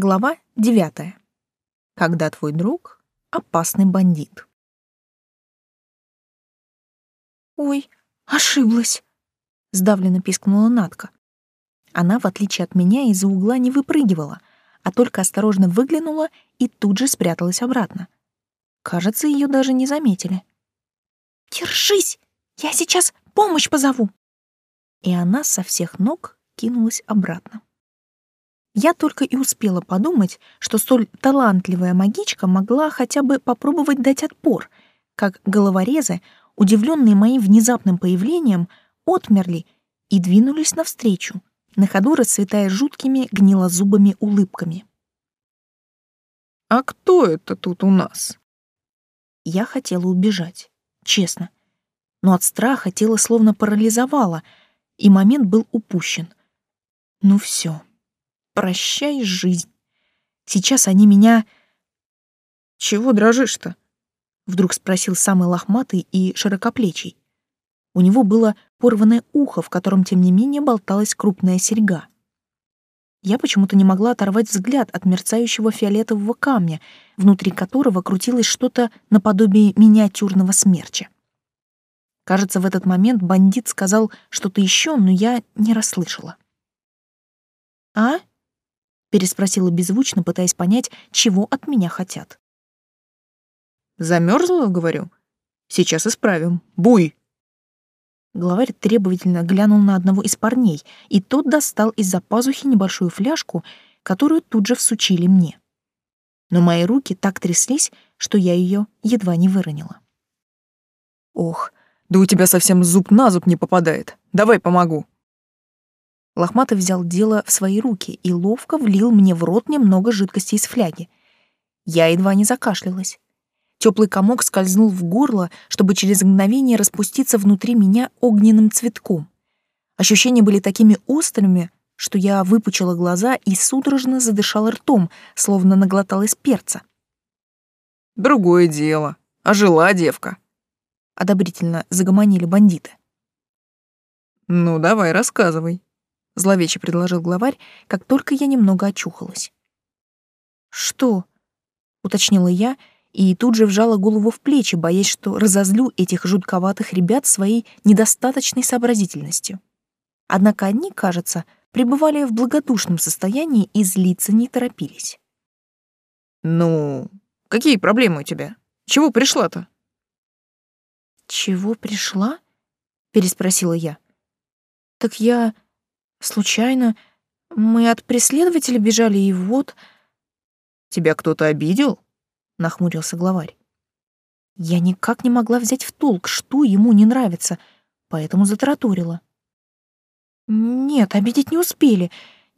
Глава девятая. Когда твой друг — опасный бандит. «Ой, ошиблась!» — сдавленно пискнула Натка. Она, в отличие от меня, из-за угла не выпрыгивала, а только осторожно выглянула и тут же спряталась обратно. Кажется, ее даже не заметили. «Держись! Я сейчас помощь позову!» И она со всех ног кинулась обратно. Я только и успела подумать, что столь талантливая магичка могла хотя бы попробовать дать отпор, как головорезы, удивленные моим внезапным появлением, отмерли и двинулись навстречу, на ходу расцветая жуткими гнилозубыми улыбками. «А кто это тут у нас?» Я хотела убежать, честно. Но от страха тело словно парализовало, и момент был упущен. Ну все. Прощай, жизнь. Сейчас они меня... Чего дрожишь-то? Вдруг спросил самый лохматый и широкоплечий. У него было порванное ухо, в котором, тем не менее, болталась крупная серьга. Я почему-то не могла оторвать взгляд от мерцающего фиолетового камня, внутри которого крутилось что-то наподобие миниатюрного смерча. Кажется, в этот момент бандит сказал что-то еще, но я не расслышала. «А?» Переспросила беззвучно, пытаясь понять, чего от меня хотят. Замерзла, говорю. Сейчас исправим. Буй. Главарь требовательно глянул на одного из парней, и тот достал из-за пазухи небольшую фляжку, которую тут же всучили мне. Но мои руки так тряслись, что я ее едва не выронила. Ох, да у тебя совсем зуб на зуб не попадает. Давай помогу. Лохматый взял дело в свои руки и ловко влил мне в рот немного жидкости из фляги. Я едва не закашлялась. Теплый комок скользнул в горло, чтобы через мгновение распуститься внутри меня огненным цветком. Ощущения были такими острыми, что я выпучила глаза и судорожно задышала ртом, словно наглоталась перца. «Другое дело. А жила девка», — одобрительно загомонили бандиты. «Ну, давай, рассказывай», зловеще предложил главарь, как только я немного очухалась. Что? уточнила я и тут же вжала голову в плечи, боясь, что разозлю этих жутковатых ребят своей недостаточной сообразительностью. Однако они, кажется, пребывали в благодушном состоянии и злиться не торопились. «Ну, какие проблемы у тебя? Чего пришла-то?» «Чего пришла?» — переспросила я. «Так я Случайно. Мы от преследователя бежали, и вот... Тебя кто-то обидел? Нахмурился главарь. Я никак не могла взять в толк, что ему не нравится, поэтому затараторила. Нет, обидеть не успели.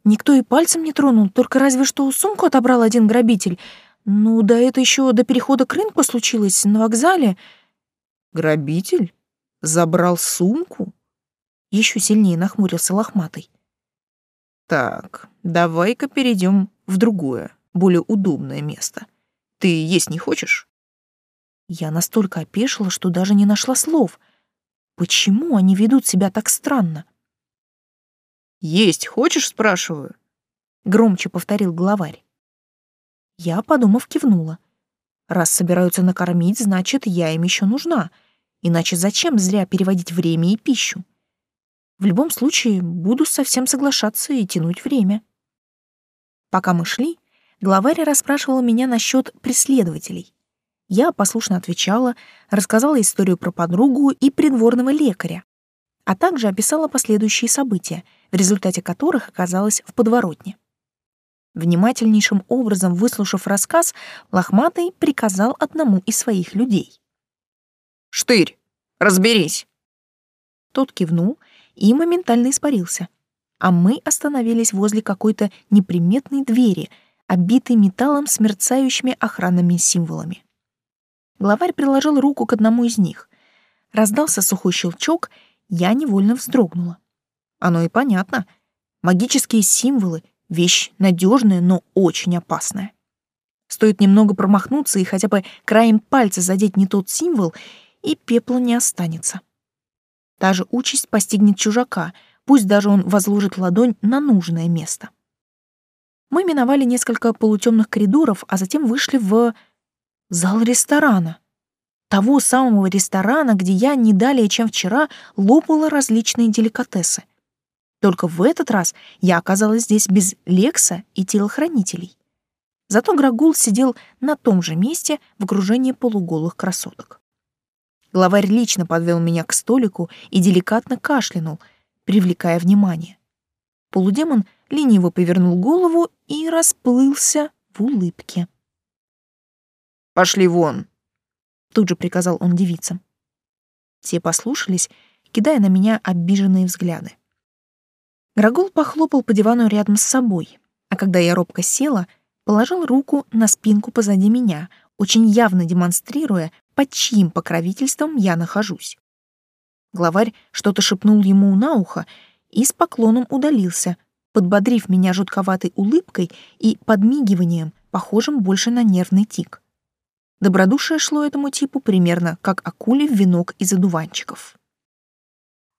Никто и пальцем не тронул, только разве что сумку отобрал один грабитель. Ну, да это еще до перехода к рынку случилось, на вокзале. Грабитель? Забрал сумку? Еще сильнее нахмурился лохматый. Так, давай-ка перейдем в другое, более удобное место. Ты есть не хочешь? Я настолько опешила, что даже не нашла слов. Почему они ведут себя так странно? Есть хочешь, спрашиваю? Громче повторил главарь. Я, подумав, кивнула. Раз собираются накормить, значит, я им еще нужна. Иначе зачем зря переводить время и пищу? В любом случае, буду совсем соглашаться и тянуть время. Пока мы шли, главарь расспрашивал меня насчет преследователей. Я послушно отвечала, рассказала историю про подругу и придворного лекаря, а также описала последующие события, в результате которых оказалась в подворотне. Внимательнейшим образом выслушав рассказ, Лохматый приказал одному из своих людей. «Штырь, разберись!» Тот кивнул и моментально испарился. А мы остановились возле какой-то неприметной двери, обитой металлом с мерцающими охранными символами. Главарь приложил руку к одному из них. Раздался сухой щелчок, я невольно вздрогнула. Оно и понятно. Магические символы — вещь надежная, но очень опасная. Стоит немного промахнуться и хотя бы краем пальца задеть не тот символ, и пепла не останется. Та же участь постигнет чужака, пусть даже он возложит ладонь на нужное место. Мы миновали несколько полутемных коридоров, а затем вышли в зал ресторана. Того самого ресторана, где я не далее, чем вчера, лопала различные деликатесы. Только в этот раз я оказалась здесь без Лекса и телохранителей. Зато Грагул сидел на том же месте в окружении полуголых красоток. Главарь лично подвел меня к столику и деликатно кашлянул, привлекая внимание. Полудемон лениво повернул голову и расплылся в улыбке. «Пошли вон!» — тут же приказал он девицам. Те послушались, кидая на меня обиженные взгляды. Грагул похлопал по дивану рядом с собой, а когда я робко села, положил руку на спинку позади меня, очень явно демонстрируя, под чьим покровительством я нахожусь. Главарь что-то шепнул ему на ухо и с поклоном удалился, подбодрив меня жутковатой улыбкой и подмигиванием, похожим больше на нервный тик. Добродушие шло этому типу примерно как акуле в венок из одуванчиков.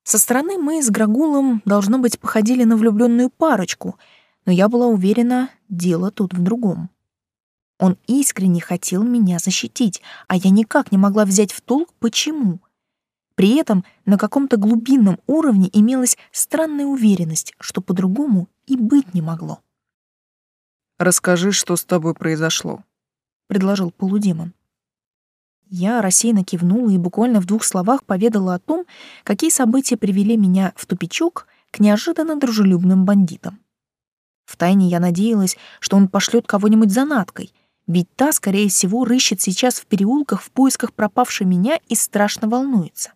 Со стороны мы с Грагулом, должно быть, походили на влюбленную парочку, но я была уверена, дело тут в другом. Он искренне хотел меня защитить, а я никак не могла взять в толк, почему. При этом на каком-то глубинном уровне имелась странная уверенность, что по-другому и быть не могло. «Расскажи, что с тобой произошло», — предложил полудемон. Я рассеянно кивнула и буквально в двух словах поведала о том, какие события привели меня в тупичок к неожиданно дружелюбным бандитам. Втайне я надеялась, что он пошлет кого-нибудь за Наткой, ведь та, скорее всего, рыщет сейчас в переулках в поисках пропавшей меня и страшно волнуется.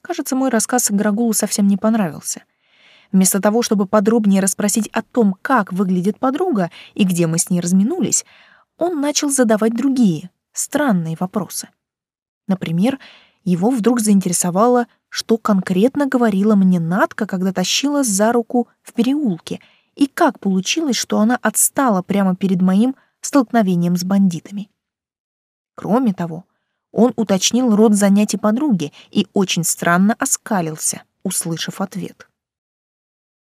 Кажется, мой рассказ Грагулу совсем не понравился. Вместо того, чтобы подробнее расспросить о том, как выглядит подруга и где мы с ней разминулись, он начал задавать другие, странные вопросы. Например, его вдруг заинтересовало, что конкретно говорила мне Натка, когда тащила за руку в переулке, и как получилось, что она отстала прямо перед моим столкновением с бандитами. Кроме того, он уточнил род занятий подруги и очень странно оскалился, услышав ответ.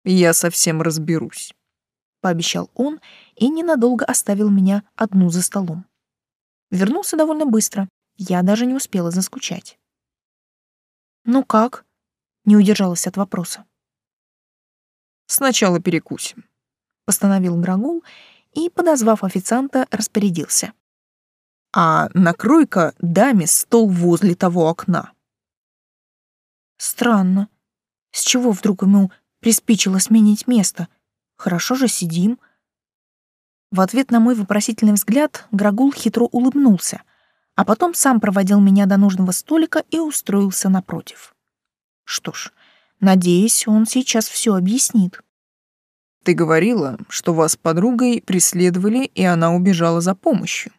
«Я совсем разберусь», — пообещал он и ненадолго оставил меня одну за столом. Вернулся довольно быстро. Я даже не успела заскучать. «Ну как?» — не удержалась от вопроса. «Сначала перекусим», — постановил Грагул и, подозвав официанта, распорядился. «А накрой-ка даме стол возле того окна». «Странно. С чего вдруг ему приспичило сменить место? Хорошо же сидим». В ответ на мой вопросительный взгляд Грагул хитро улыбнулся, а потом сам проводил меня до нужного столика и устроился напротив. Что ж, надеюсь, он сейчас все объяснит. Ты говорила, что вас с подругой преследовали, и она убежала за помощью,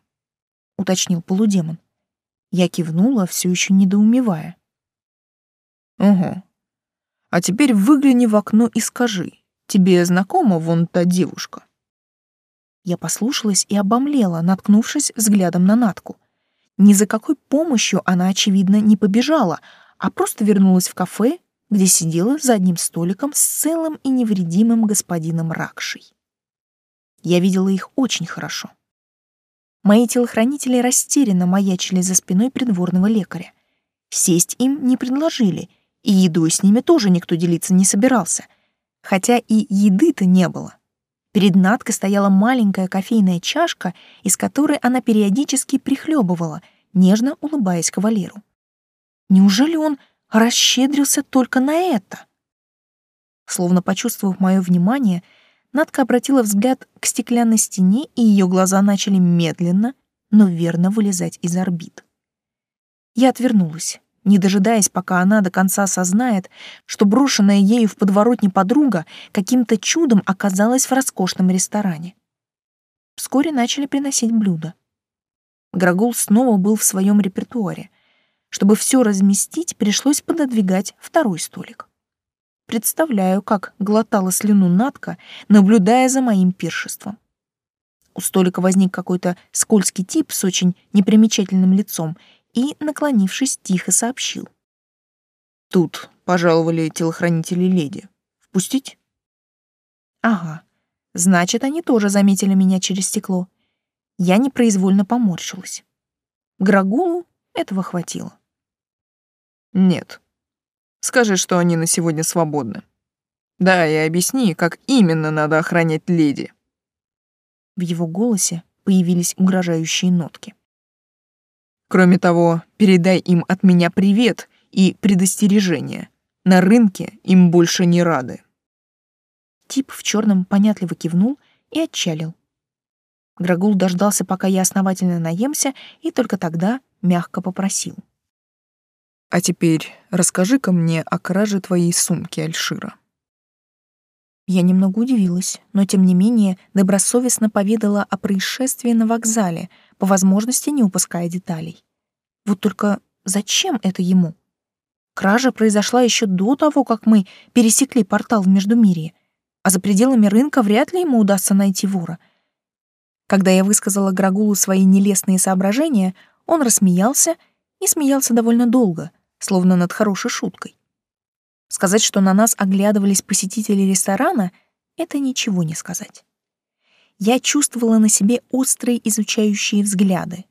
уточнил полудемон. Я кивнула, все еще недоумевая. Угу. А теперь выгляни в окно и скажи, тебе знакома вон та девушка? Я послушалась и обомлела, наткнувшись взглядом на Натку. Ни за какой помощью она, очевидно, не побежала, а просто вернулась в кафе, где сидела за одним столиком с целым и невредимым господином Ракшей. Я видела их очень хорошо. Мои телохранители растерянно маячили за спиной придворного лекаря. Сесть им не предложили, и едой с ними тоже никто делиться не собирался, хотя и еды-то не было. Перед Надкой стояла маленькая кофейная чашка, из которой она периодически прихлебывала, нежно улыбаясь кавалеру. Неужели он расщедрился только на это? Словно почувствовав мое внимание, Надка обратила взгляд к стеклянной стене, и ее глаза начали медленно, но верно вылезать из орбит. Я отвернулась не дожидаясь, пока она до конца осознает, что брошенная ею в подворотне подруга каким-то чудом оказалась в роскошном ресторане. Вскоре начали приносить блюда. Грагул снова был в своем репертуаре. Чтобы все разместить, пришлось пододвигать второй столик. Представляю, как глотала слюну Натка, наблюдая за моим пиршеством. У столика возник какой-то скользкий тип с очень непримечательным лицом и, наклонившись, тихо сообщил. «Тут пожаловали телохранители леди. Впустить?» «Ага. Значит, они тоже заметили меня через стекло. Я непроизвольно поморщилась. Грагулу этого хватило. Нет. Скажи, что они на сегодня свободны. Да, и объясни, как именно надо охранять леди. В его голосе появились угрожающие нотки. Кроме того, передай им от меня привет и предостережение. На рынке им больше не рады. Тип в черном понятливо кивнул и отчалил. Грагул дождался, пока я основательно наемся, и только тогда мягко попросил. «А теперь расскажи-ка мне о краже твоей сумки, Альшира». Я немного удивилась, но тем не менее добросовестно поведала о происшествии на вокзале, по возможности не упуская деталей. Вот только зачем это ему? Кража произошла еще до того, как мы пересекли портал в Междумирье, а за пределами рынка вряд ли ему удастся найти вора. Когда я высказала Грагулу свои нелестные соображения, он рассмеялся и смеялся довольно долго, словно над хорошей шуткой. Сказать, что на нас оглядывались посетители ресторана, это ничего не сказать. Я чувствовала на себе острые изучающие взгляды.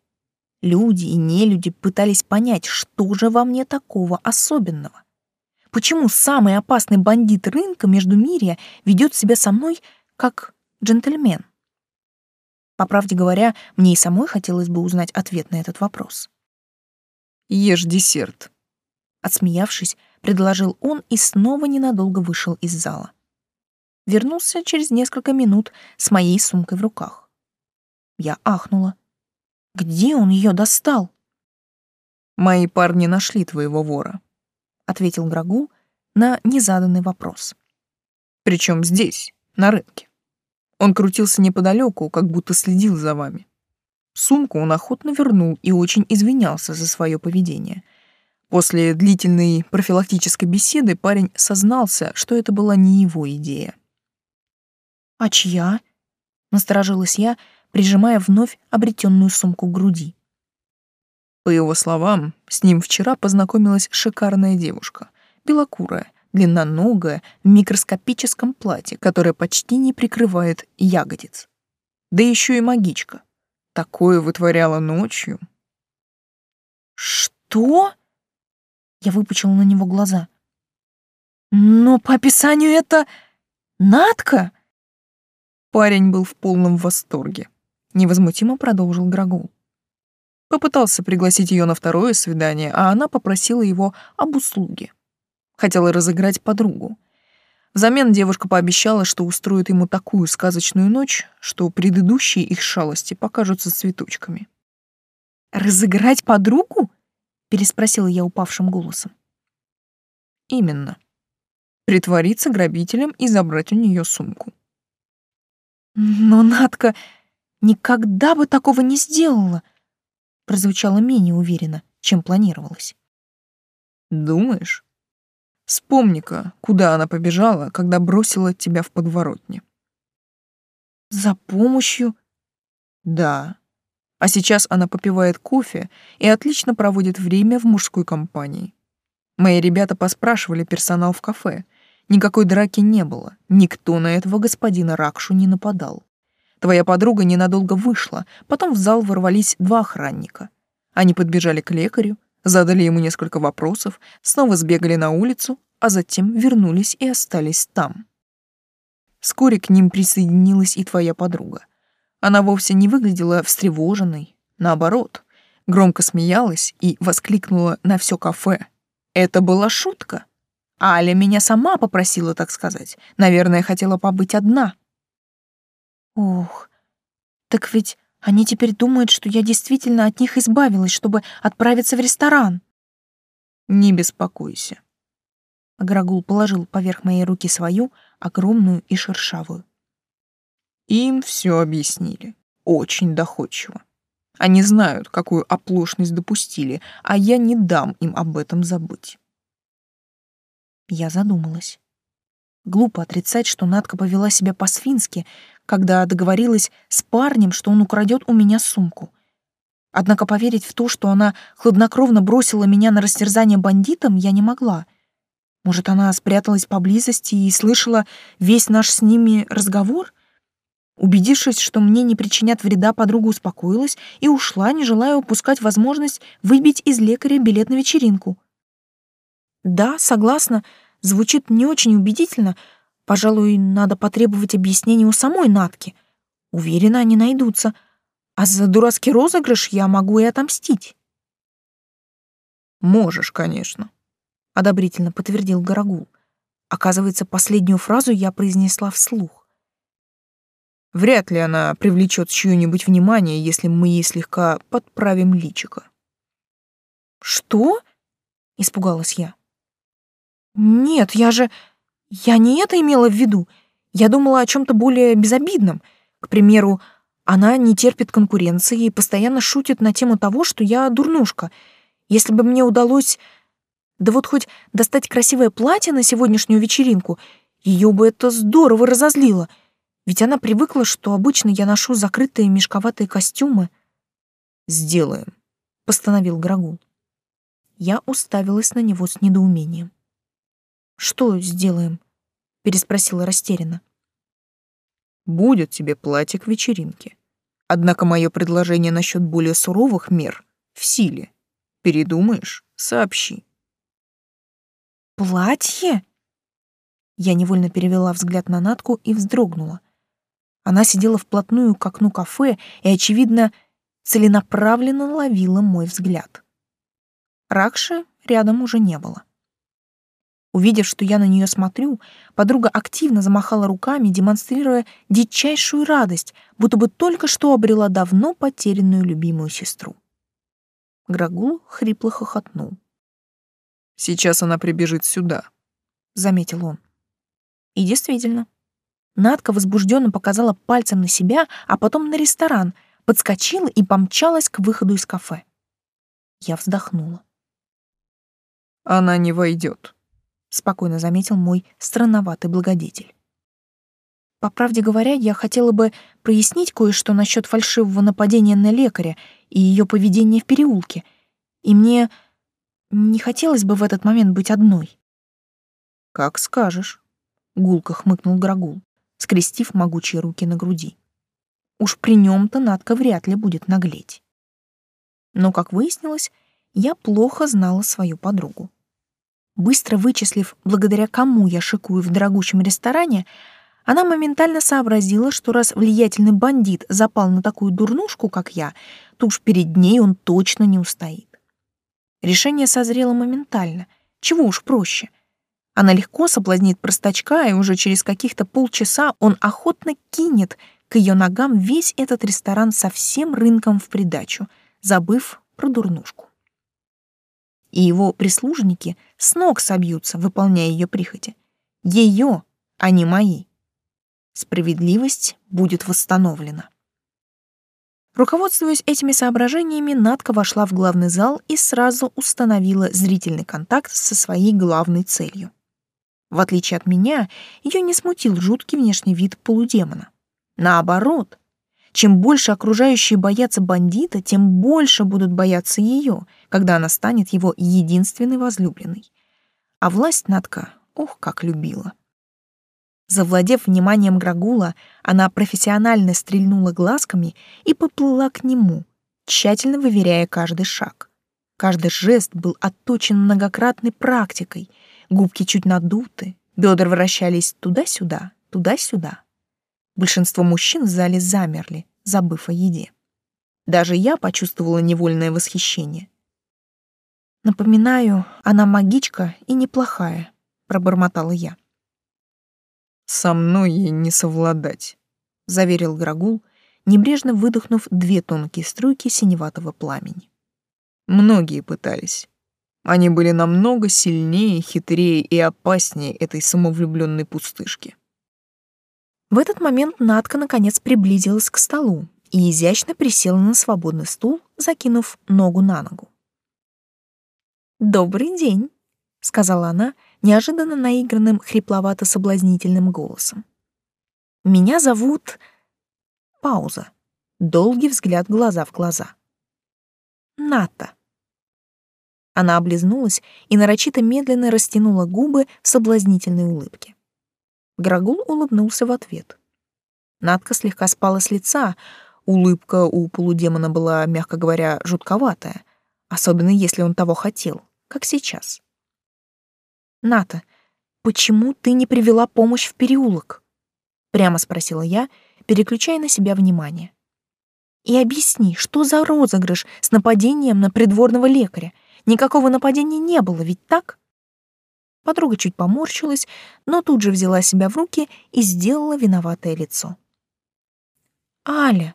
Люди и нелюди пытались понять, что же во мне такого особенного. Почему самый опасный бандит рынка между Междумирья ведет себя со мной как джентльмен? По правде говоря, мне и самой хотелось бы узнать ответ на этот вопрос. «Ешь десерт», — отсмеявшись, предложил он и снова ненадолго вышел из зала. Вернулся через несколько минут с моей сумкой в руках. Я ахнула. Где он ее достал? «Мои парни нашли твоего вора», — ответил Грагул на незаданный вопрос. «Причем здесь, на рынке. Он крутился неподалеку, как будто следил за вами. Сумку он охотно вернул и очень извинялся за свое поведение — После длительной профилактической беседы парень сознался, что это была не его идея. «А чья?» — насторожилась я, прижимая вновь обретенную сумку к груди. По его словам, с ним вчера познакомилась шикарная девушка, белокурая, длинноногая, в микроскопическом платье, которое почти не прикрывает ягодиц. Да еще и магичка. Такое вытворяла ночью. «Что?» Я выпучила на него глаза. «Но по описанию это... Надка?» Парень был в полном восторге. Невозмутимо продолжил Грагул. Попытался пригласить ее на второе свидание, а она попросила его об услуге. Хотела разыграть подругу. Взамен девушка пообещала, что устроит ему такую сказочную ночь, что предыдущие их шалости покажутся цветочками. «Разыграть подругу?» Переспросила я упавшим голосом. Именно. Притвориться грабителем и забрать у нее сумку. Но Натка никогда бы такого не сделала, прозвучало менее уверенно, чем планировалось. Думаешь? Вспомни-ка, куда она побежала, когда бросила тебя в подворотне. За помощью? Да, а сейчас она попивает кофе и отлично проводит время в мужской компании. Мои ребята поспрашивали персонал в кафе. Никакой драки не было. Никто на этого господина Ракшу не нападал. Твоя подруга ненадолго вышла, потом в зал ворвались два охранника. Они подбежали к лекарю, задали ему несколько вопросов, снова сбегали на улицу, а затем вернулись и остались там. Вскоре к ним присоединилась и твоя подруга. Она вовсе не выглядела встревоженной, наоборот, громко смеялась и воскликнула на все кафе. Это была шутка. Аля меня сама попросила, так сказать. Наверное, хотела побыть одна. Ох, так ведь они теперь думают, что я действительно от них избавилась, чтобы отправиться в ресторан. Не беспокойся. Грагул положил поверх моей руки свою, огромную и шершавую. Им все объяснили. Очень доходчиво. Они знают, какую оплошность допустили, а я не дам им об этом забыть. Я задумалась. Глупо отрицать, что Надка повела себя по-свински, когда договорилась с парнем, что он украдет у меня сумку. Однако поверить в то, что она хладнокровно бросила меня на растерзание бандитам, я не могла. Может, она спряталась поблизости и слышала весь наш с ними разговор? Убедившись, что мне не причинят вреда, подруга успокоилась и ушла, не желая упускать возможность выбить из лекаря билет на вечеринку. Да, согласна, звучит не очень убедительно. Пожалуй, надо потребовать объяснений у самой Натки. Уверена, они найдутся. А за дурацкий розыгрыш я могу и отомстить. Можешь, конечно, одобрительно подтвердил Горогул. Оказывается, последнюю фразу я произнесла вслух. Вряд ли она привлечет чье-нибудь внимание, если мы ей слегка подправим личико. «Что?» — испугалась я. «Нет, я же... Я не это имела в виду. Я думала о чем то более безобидном. К примеру, она не терпит конкуренции и постоянно шутит на тему того, что я дурнушка. Если бы мне удалось... Да вот хоть достать красивое платье на сегодняшнюю вечеринку, ее бы это здорово разозлило — ведь она привыкла, что обычно я ношу закрытые мешковатые костюмы. «Сделаем», — постановил Грагул. Я уставилась на него с недоумением. «Что сделаем?» — переспросила растерянно. «Будет тебе платье к вечеринке. Однако мое предложение насчет более суровых мер в силе. Передумаешь — сообщи». «Платье?» Я невольно перевела взгляд на Натку и вздрогнула. Она сидела вплотную к окну кафе и, очевидно, целенаправленно ловила мой взгляд. Ракши рядом уже не было. Увидев, что я на нее смотрю, подруга активно замахала руками, демонстрируя дичайшую радость, будто бы только что обрела давно потерянную любимую сестру. Грагул хрипло хохотнул. «Сейчас она прибежит сюда», — заметил он. И действительно, Надка возбужденно показала пальцем на себя, а потом на ресторан, подскочила и помчалась к выходу из кафе. Я вздохнула. «Она не войдет», — спокойно заметил мой странноватый благодетель. По правде говоря, я хотела бы прояснить кое-что насчет фальшивого нападения на лекаря и ее поведения в переулке, и мне не хотелось бы в этот момент быть одной. «Как скажешь», — гулко хмыкнул Грагул скрестив могучие руки на груди. Уж при нем-то Надка вряд ли будет наглеть. Но, как выяснилось, я плохо знала свою подругу. Быстро вычислив, благодаря кому я шикую в дорогущем ресторане, она моментально сообразила, что раз влиятельный бандит запал на такую дурнушку, как я, то уж перед ней он точно не устоит. Решение созрело моментально. Чего уж проще. Она легко соблазнит простачка, и уже через каких-то полчаса он охотно кинет к ее ногам весь этот ресторан со всем рынком в придачу, забыв про дурнушку. И его прислужники с ног собьются, выполняя ее прихоти. Ее, а не мои. Справедливость будет восстановлена. Руководствуясь этими соображениями, Надка вошла в главный зал и сразу установила зрительный контакт со своей главной целью. В отличие от меня, ее не смутил жуткий внешний вид полудемона. Наоборот, чем больше окружающие боятся бандита, тем больше будут бояться ее, когда она станет его единственной возлюбленной. А власть Надка, ох, как любила. Завладев вниманием Грагула, она профессионально стрельнула глазками и поплыла к нему, тщательно выверяя каждый шаг. Каждый жест был отточен многократной практикой — Губки чуть надуты, бедра вращались туда-сюда, туда-сюда. Большинство мужчин в зале замерли, забыв о еде. Даже я почувствовала невольное восхищение. «Напоминаю, она магичка и неплохая», — пробормотала я. «Со мной ей не совладать», — заверил Грагул, небрежно выдохнув две тонкие струйки синеватого пламени. Многие пытались. Они были намного сильнее, хитрее и опаснее этой самовлюбленной пустышки. В этот момент Надка наконец приблизилась к столу и изящно присела на свободный стул, закинув ногу на ногу. «Добрый день», — сказала она неожиданно наигранным хрипловато-соблазнительным голосом. «Меня зовут...» Пауза. Долгий взгляд глаза в глаза. «Ната». Она облизнулась и нарочито медленно растянула губы в соблазнительной улыбке. Грагул улыбнулся в ответ. Надка слегка спала с лица, улыбка у полудемона была, мягко говоря, жутковатая, особенно если он того хотел, как сейчас. «Ната, почему ты не привела помощь в переулок?» — прямо спросила я, переключая на себя внимание. «И объясни, что за розыгрыш с нападением на придворного лекаря? Никакого нападения не было, ведь так?» Подруга чуть поморщилась, но тут же взяла себя в руки и сделала виноватое лицо. «Аля,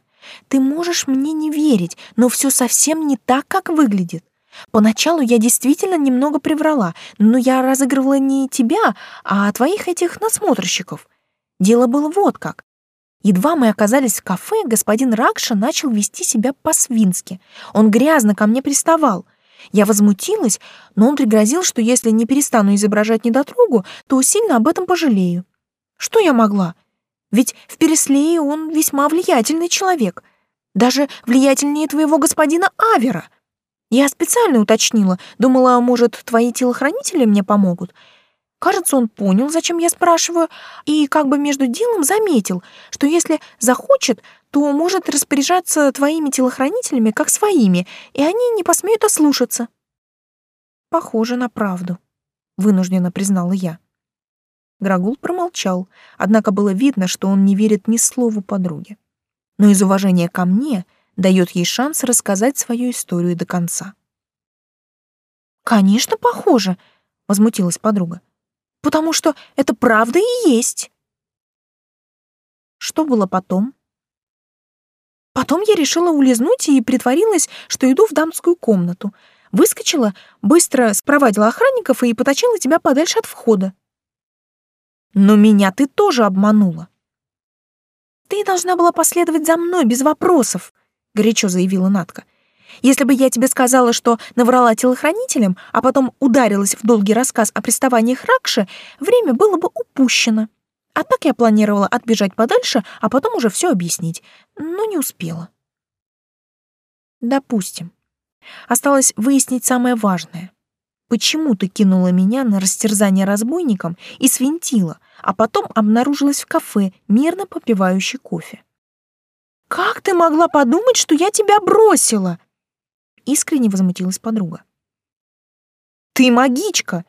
ты можешь мне не верить, но все совсем не так, как выглядит. Поначалу я действительно немного приврала, но я разыгрывала не тебя, а твоих этих насмотрщиков. Дело было вот как. Едва мы оказались в кафе, господин Ракша начал вести себя по-свински. Он грязно ко мне приставал. Я возмутилась, но он пригрозил, что если не перестану изображать недотрогу, то сильно об этом пожалею. Что я могла? Ведь в Переслее он весьма влиятельный человек. Даже влиятельнее твоего господина Авера. Я специально уточнила, думала, может, твои телохранители мне помогут. Кажется, он понял, зачем я спрашиваю, и как бы между делом заметил, что если захочет, то может распоряжаться твоими телохранителями как своими, и они не посмеют ослушаться. Похоже на правду, вынужденно признала я. Грагул промолчал, однако было видно, что он не верит ни слову подруги. Но из уважения ко мне дает ей шанс рассказать свою историю до конца. «Конечно, похоже», — возмутилась подруга, «потому что это правда и есть». Что было потом? Потом я решила улизнуть и притворилась, что иду в дамскую комнату. Выскочила, быстро спровадила охранников и потащила тебя подальше от входа. Но меня ты тоже обманула. Ты должна была последовать за мной без вопросов, горячо заявила Натка. Если бы я тебе сказала, что наврала телохранителям, а потом ударилась в долгий рассказ о приставаниях Ракши, время было бы упущено. А так я планировала отбежать подальше, а потом уже все объяснить, но не успела. Допустим. Осталось выяснить самое важное. Почему ты кинула меня на растерзание разбойникам и свинтила, а потом обнаружилась в кафе, мирно попивающей кофе? «Как ты могла подумать, что я тебя бросила?» Искренне возмутилась подруга. «Ты магичка!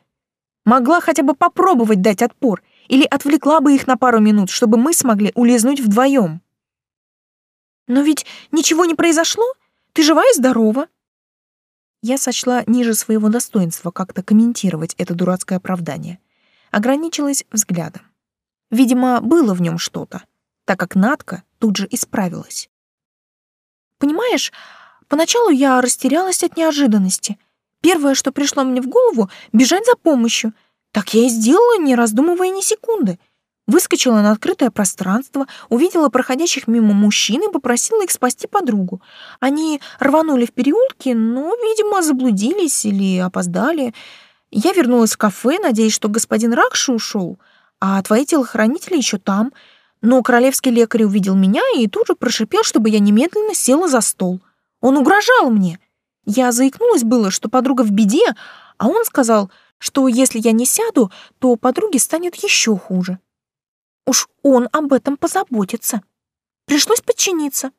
Могла хотя бы попробовать дать отпор или отвлекла бы их на пару минут, чтобы мы смогли улизнуть вдвоем. Но ведь ничего не произошло. Ты жива и здорова. Я сочла ниже своего достоинства как-то комментировать это дурацкое оправдание. Ограничилась взглядом. Видимо, было в нем что-то, так как Натка тут же исправилась. Понимаешь, поначалу я растерялась от неожиданности. Первое, что пришло мне в голову — бежать за помощью. Так я и сделала, не раздумывая ни секунды. Выскочила на открытое пространство, увидела проходящих мимо мужчин и попросила их спасти подругу. Они рванули в переулке, но, видимо, заблудились или опоздали. Я вернулась в кафе, надеясь, что господин Ракши ушел, а твои телохранители еще там — но королевский лекарь увидел меня и тут же прошипел, чтобы я немедленно села за стол. Он угрожал мне. Я заикнулась было, что подруга в беде, а он сказал, что если я не сяду, то подруге станет еще хуже. Уж он об этом позаботится. Пришлось подчиниться.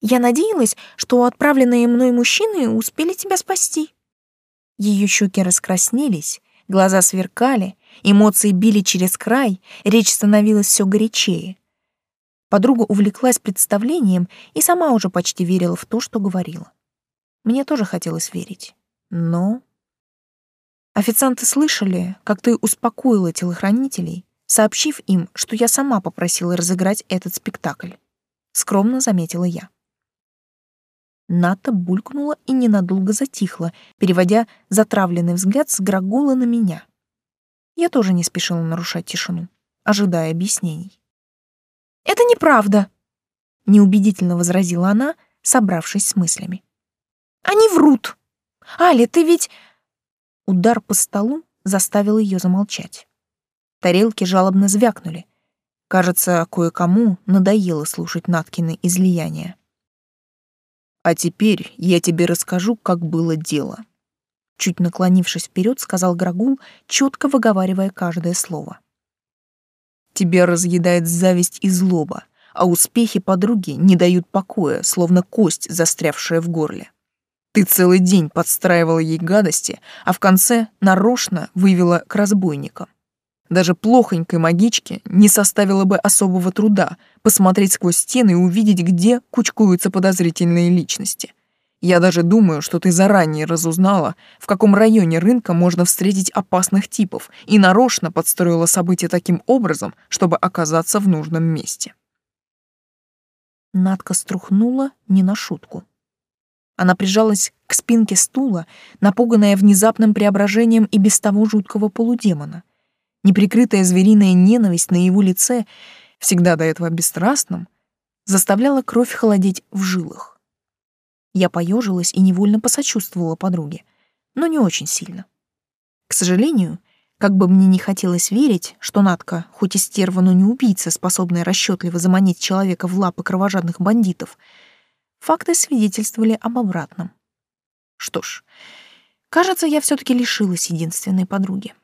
Я надеялась, что отправленные мной мужчины успели тебя спасти. Ее щеки раскраснелись, глаза сверкали, Эмоции били через край, речь становилась все горячее. Подруга увлеклась представлением и сама уже почти верила в то, что говорила. Мне тоже хотелось верить. Но... Официанты слышали, как ты успокоила телохранителей, сообщив им, что я сама попросила разыграть этот спектакль. Скромно заметила я. Ната булькнула и ненадолго затихла, переводя затравленный взгляд с Грагула на меня. Я тоже не спешила нарушать тишину, ожидая объяснений. «Это неправда», — неубедительно возразила она, собравшись с мыслями. «Они врут. Аля, ты ведь...» Удар по столу заставил ее замолчать. Тарелки жалобно звякнули. Кажется, кое-кому надоело слушать Наткины излияния. «А теперь я тебе расскажу, как было дело», чуть наклонившись вперед, сказал Грагул, четко выговаривая каждое слово. Тебя разъедает зависть и злоба, а успехи подруги не дают покоя, словно кость, застрявшая в горле. Ты целый день подстраивала ей гадости, а в конце нарочно вывела к разбойникам. Даже плохонькой магичке не составило бы особого труда посмотреть сквозь стены и увидеть, где кучкуются подозрительные личности. Я даже думаю, что ты заранее разузнала, в каком районе рынка можно встретить опасных типов, и нарочно подстроила события таким образом, чтобы оказаться в нужном месте. Надка струхнула не на шутку. Она прижалась к спинке стула, напуганная внезапным преображением и без того жуткого полудемона. Неприкрытая звериная ненависть на его лице, всегда до этого бесстрастным, заставляла кровь холодеть в жилах. Я поежилась и невольно посочувствовала подруге, но не очень сильно. К сожалению, как бы мне не хотелось верить, что Натка, хоть и стерва, но не убийца, способная расчетливо заманить человека в лапы кровожадных бандитов — Факты свидетельствовали об обратном. Что ж, кажется, я все таки лишилась единственной подруги.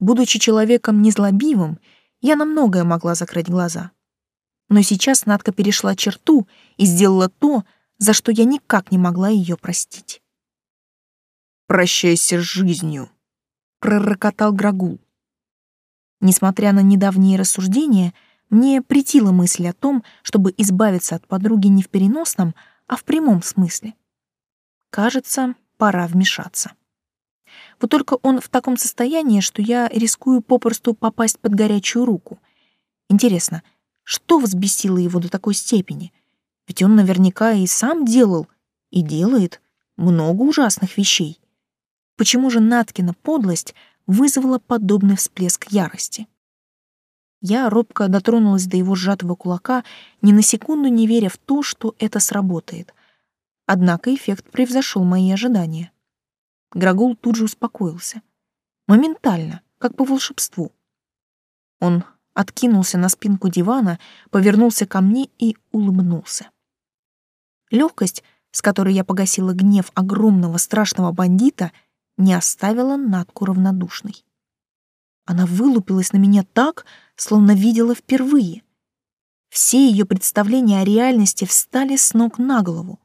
Будучи человеком незлобивым, я на многое могла закрыть глаза. Но сейчас Надка перешла черту и сделала то, за что я никак не могла ее простить. «Прощайся с жизнью», — пророкотал Грагул. Несмотря на недавние рассуждения, мне притила мысль о том, чтобы избавиться от подруги не в переносном, а в прямом смысле. Кажется, пора вмешаться. Вот только он в таком состоянии, что я рискую попросту попасть под горячую руку. Интересно, что взбесило его до такой степени? Ведь он наверняка и сам делал, и делает много ужасных вещей. Почему же Наткина подлость вызвала подобный всплеск ярости? Я робко дотронулась до его сжатого кулака, ни на секунду не веря в то, что это сработает. Однако эффект превзошел мои ожидания. Грагул тут же успокоился. Моментально, как по волшебству. Он откинулся на спинку дивана, повернулся ко мне и улыбнулся. Легкость, с которой я погасила гнев огромного страшного бандита, не оставила Натку равнодушной. Она вылупилась на меня так, словно видела впервые. Все ее представления о реальности встали с ног на голову.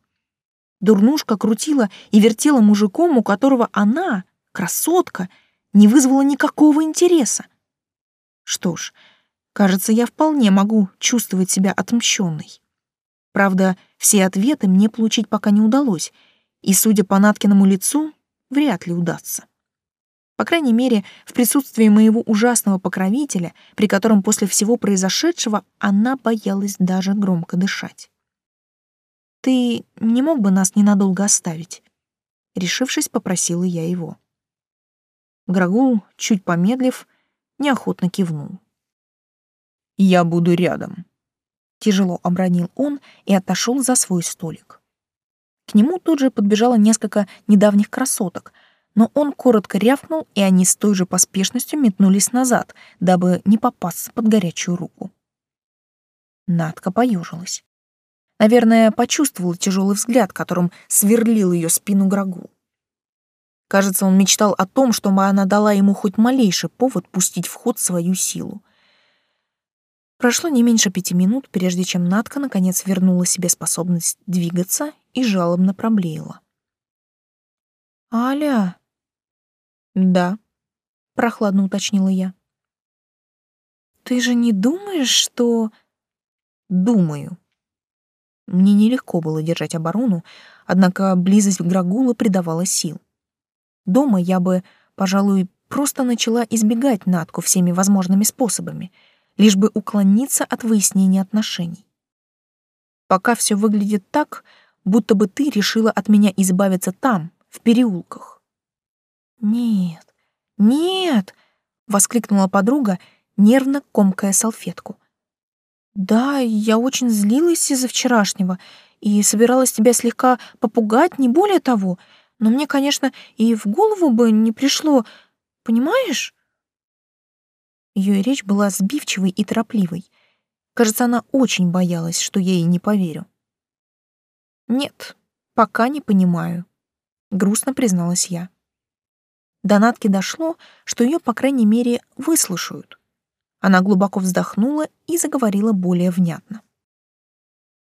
Дурнушка крутила и вертела мужиком, у которого она, красотка, не вызвала никакого интереса. Что ж, кажется, я вполне могу чувствовать себя отмщенной. Правда, все ответы мне получить пока не удалось, и, судя по Наткиному лицу, вряд ли удастся. По крайней мере, в присутствии моего ужасного покровителя, при котором после всего произошедшего она боялась даже громко дышать. «Ты не мог бы нас ненадолго оставить?» Решившись, попросила я его. Грагул, чуть помедлив, неохотно кивнул. «Я буду рядом», — тяжело обронил он и отошел за свой столик. К нему тут же подбежало несколько недавних красоток — но он коротко рявкнул, и они с той же поспешностью метнулись назад, дабы не попасться под горячую руку. Надка поежилась. Наверное, почувствовала тяжелый взгляд, которым сверлил ее спину Грагу. Кажется, он мечтал о том, чтобы она дала ему хоть малейший повод пустить в ход свою силу. Прошло не меньше пяти минут, прежде чем Надка наконец вернула себе способность двигаться и жалобно проблеяла. «Аля, «Да», — прохладно уточнила я. «Ты же не думаешь, что...» «Думаю». Мне нелегко было держать оборону, однако близость Грагула придавала сил. Дома я бы, пожалуй, просто начала избегать Натку всеми возможными способами, лишь бы уклониться от выяснения отношений. Пока все выглядит так, будто бы ты решила от меня избавиться там, в переулках. «Нет, нет!» — воскликнула подруга, нервно комкая салфетку. «Да, я очень злилась из-за вчерашнего и собиралась тебя слегка попугать, не более того, но мне, конечно, и в голову бы не пришло, понимаешь?» Ее речь была сбивчивой и торопливой. Кажется, она очень боялась, что я ей не поверю. «Нет, пока не понимаю», — грустно призналась я. До Натки дошло, что ее, по крайней мере, выслушают. Она глубоко вздохнула и заговорила более внятно.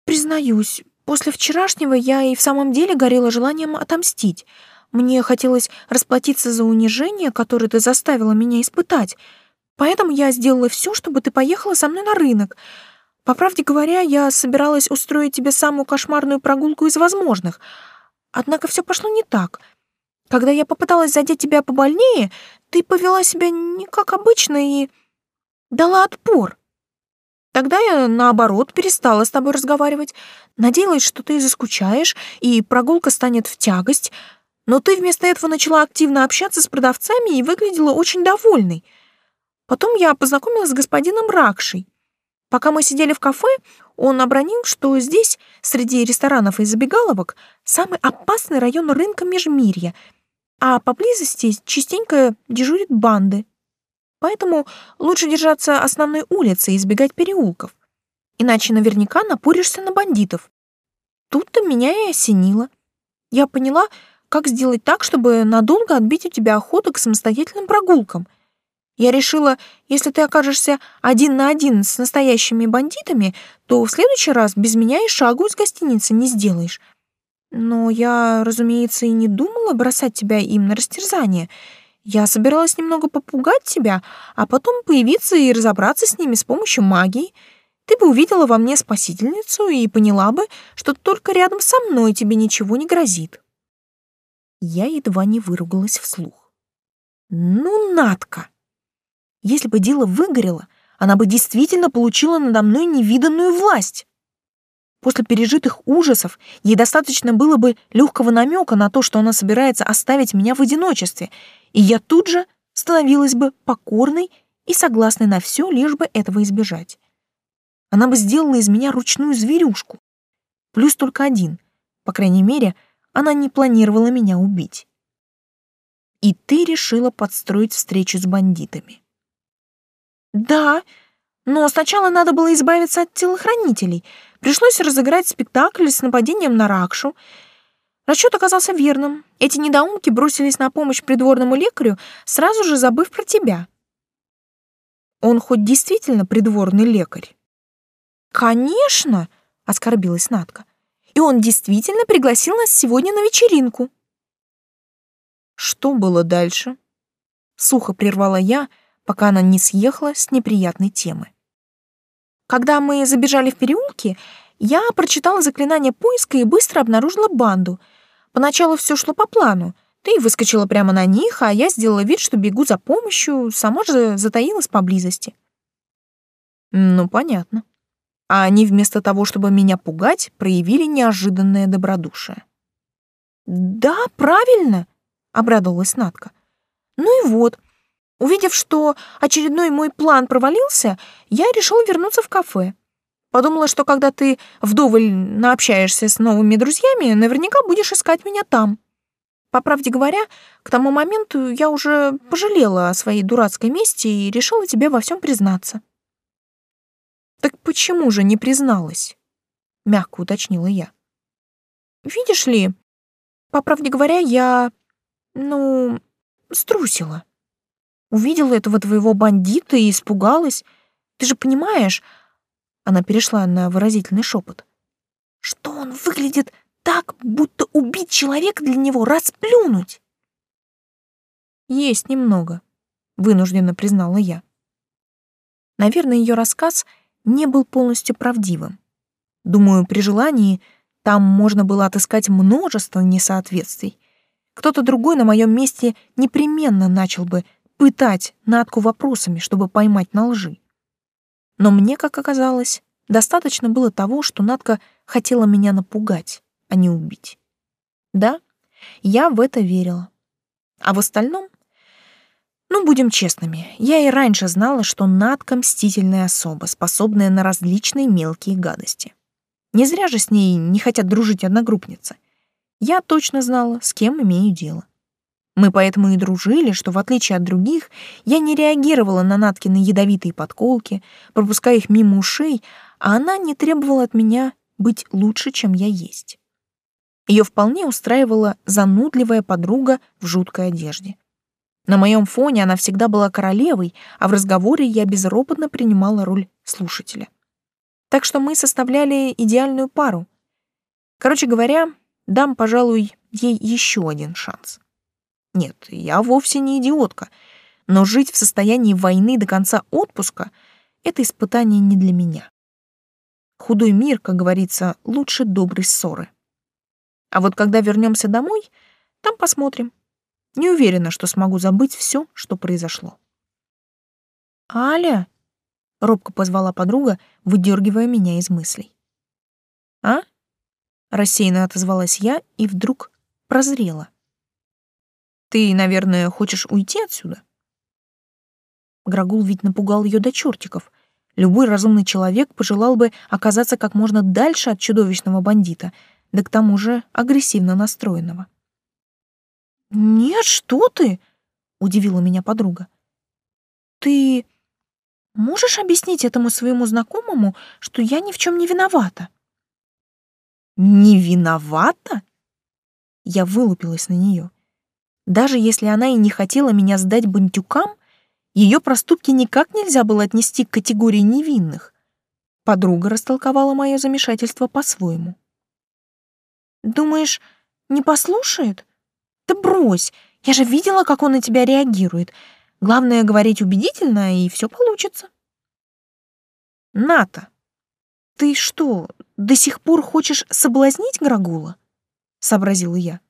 Признаюсь, после вчерашнего я и в самом деле горела желанием отомстить. Мне хотелось расплатиться за унижение, которое ты заставила меня испытать. Поэтому я сделала все, чтобы ты поехала со мной на рынок. По правде говоря, я собиралась устроить тебе самую кошмарную прогулку из возможных. Однако все пошло не так. Когда я попыталась задеть тебя побольнее, ты повела себя не как обычно и дала отпор. Тогда я, наоборот, перестала с тобой разговаривать. Надеялась, что ты заскучаешь, и прогулка станет в тягость. Но ты вместо этого начала активно общаться с продавцами и выглядела очень довольной. Потом я познакомилась с господином Ракшей. Пока мы сидели в кафе, он обронил, что здесь, среди ресторанов и забегаловок, самый опасный район рынка Межмирья, а поблизости частенько дежурят банды. Поэтому лучше держаться основной улицы и избегать переулков. Иначе наверняка напоришься на бандитов. Тут-то меня и осенило. Я поняла, как сделать так, чтобы надолго отбить у тебя охоту к самостоятельным прогулкам. Я решила, если ты окажешься один на один с настоящими бандитами, то в следующий раз без меня и шагу из гостиницы не сделаешь. Но я, разумеется, и не думала бросать тебя им на растерзание — я собиралась немного попугать тебя, а потом появиться и разобраться с ними с помощью магии. Ты бы увидела во мне спасительницу и поняла бы, что только рядом со мной тебе ничего не грозит. Я едва не выругалась вслух. Ну, Натка! Если бы дело выгорело, она бы действительно получила надо мной невиданную власть. После пережитых ужасов ей достаточно было бы легкого намека на то, что она собирается оставить меня в одиночестве, и я тут же становилась бы покорной и согласной на все, лишь бы этого избежать. Она бы сделала из меня ручную зверюшку. Плюс только один. По крайней мере, она не планировала меня убить. И ты решила подстроить встречу с бандитами. Да, но сначала надо было избавиться от телохранителей. Пришлось разыграть спектакль с нападением на Ракшу — Расчет оказался верным. Эти недоумки бросились на помощь придворному лекарю, сразу же забыв про тебя. Он хоть действительно придворный лекарь? Конечно, оскорбилась Натка. И он действительно пригласил нас сегодня на вечеринку. Что было дальше? Сухо прервала я, пока она не съехала с неприятной темы. Когда мы забежали в переулки, я прочитала заклинание поиска и быстро обнаружила банду — Поначалу все шло по плану. Ты выскочила прямо на них, а я сделала вид, что бегу за помощью, сама же затаилась поблизости. Ну, понятно. А они вместо того, чтобы меня пугать, проявили неожиданное добродушие. Да, правильно, обрадовалась Натка. Ну и вот, увидев, что очередной мой план провалился, я решила вернуться в кафе. Подумала, что когда ты вдоволь наобщаешься с новыми друзьями, наверняка будешь искать меня там. По правде говоря, к тому моменту я уже пожалела о своей дурацкой мести и решила тебе во всем признаться. Так почему же не призналась? Мягко уточнила я. Видишь ли, по правде говоря, я, ну, струсила. Увидела этого твоего бандита и испугалась. Ты же понимаешь, она перешла на выразительный шепот. Что он выглядит так, будто убить человека для него расплюнуть. Есть немного, вынужденно признала я. Наверное, ее рассказ не был полностью правдивым. Думаю, при желании там можно было отыскать множество несоответствий. Кто-то другой на моем месте непременно начал бы пытать Натку вопросами, чтобы поймать на лжи. Но мне, как оказалось, достаточно было того, что Натка хотела меня напугать, а не убить. Да, я в это верила. А в остальном... Ну, будем честными, я и раньше знала, что Натка мстительная особа, способная на различные мелкие гадости. Не зря же с ней не хотят дружить одногруппницы. Я точно знала, с кем имею дело. Мы поэтому и дружили, что, в отличие от других, я не реагировала на Наткины ядовитые подколки, пропуская их мимо ушей, а она не требовала от меня быть лучше, чем я есть. Ее вполне устраивала занудливая подруга в жуткой одежде. На моем фоне она всегда была королевой, а в разговоре я безропотно принимала роль слушателя. Так что мы составляли идеальную пару. Короче говоря, дам, пожалуй, ей еще один шанс. Нет, я вовсе не идиотка, но жить в состоянии войны до конца отпуска — это испытание не для меня. Худой мир, как говорится, лучше доброй ссоры. А вот когда вернемся домой, там посмотрим. Не уверена, что смогу забыть все, что произошло. «Аля!» — робко позвала подруга, выдергивая меня из мыслей. «А?» — рассеянно отозвалась я и вдруг прозрела. «Ты, наверное, хочешь уйти отсюда?» Грагул ведь напугал ее до чертиков. Любой разумный человек пожелал бы оказаться как можно дальше от чудовищного бандита, да к тому же агрессивно настроенного. «Нет, что ты!» — удивила меня подруга. «Ты можешь объяснить этому своему знакомому, что я ни в чем не виновата?» «Не виновата?» Я вылупилась на нее. Даже если она и не хотела меня сдать бандюкам, ее проступки никак нельзя было отнести к категории невинных. Подруга растолковала мое замешательство по-своему. «Думаешь, не послушает?» Да брось, я же видела, как он на тебя реагирует. Главное говорить убедительно, и все получится. Ната, ты что, до сих пор хочешь соблазнить Грагула? Сообразила я.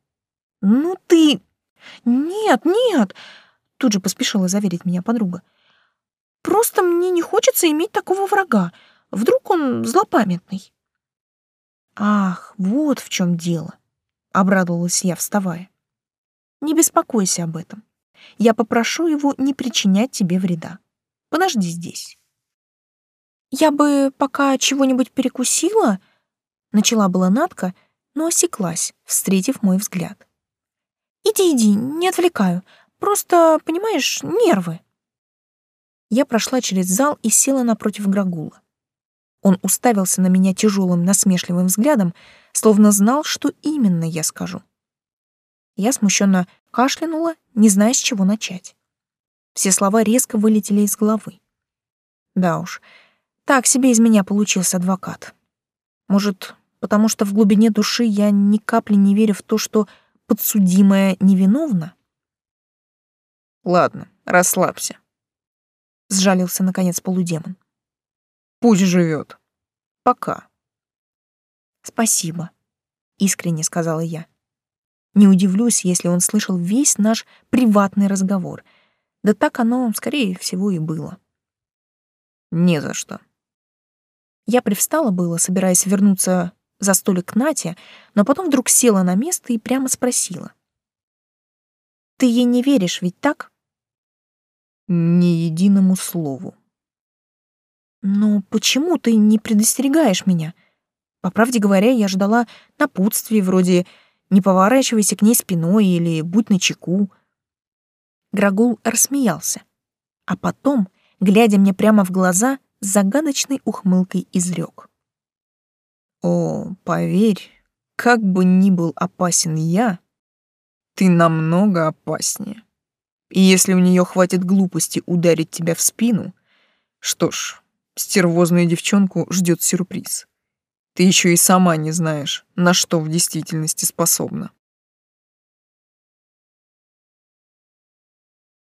Ну ты... Нет, нет, тут же поспешила заверить меня подруга. Просто мне не хочется иметь такого врага. Вдруг он злопамятный. Ах, вот в чем дело, обрадовалась я, вставая. Не беспокойся об этом. Я попрошу его не причинять тебе вреда. Подожди здесь. Я бы пока чего-нибудь перекусила, начала была Натка, но осеклась, встретив мой взгляд. Иди, иди, не отвлекаю. Просто, понимаешь, нервы. Я прошла через зал и села напротив Грагула. Он уставился на меня тяжелым насмешливым взглядом, словно знал, что именно я скажу. Я смущенно кашлянула, не зная, с чего начать. Все слова резко вылетели из головы. Да уж, так себе из меня получился адвокат. Может, потому что в глубине души я ни капли не верю в то, что подсудимая невиновна? Ладно, расслабься. Сжалился, наконец, полудемон. Пусть живет. Пока. Спасибо, искренне сказала я. Не удивлюсь, если он слышал весь наш приватный разговор. Да так оно, скорее всего, и было. Не за что. Я привстала было, собираясь вернуться за столик к Нате, но потом вдруг села на место и прямо спросила. «Ты ей не веришь, ведь так?» «Ни единому слову». «Но почему ты не предостерегаешь меня? По правде говоря, я ждала напутствий вроде не поворачивайся к ней спиной или будь начеку. Грагул рассмеялся, а потом, глядя мне прямо в глаза, с загадочной ухмылкой изрек. «О, поверь, как бы ни был опасен я, ты намного опаснее. И если у нее хватит глупости ударить тебя в спину, что ж, стервозную девчонку ждет сюрприз. Ты еще и сама не знаешь, на что в действительности способна.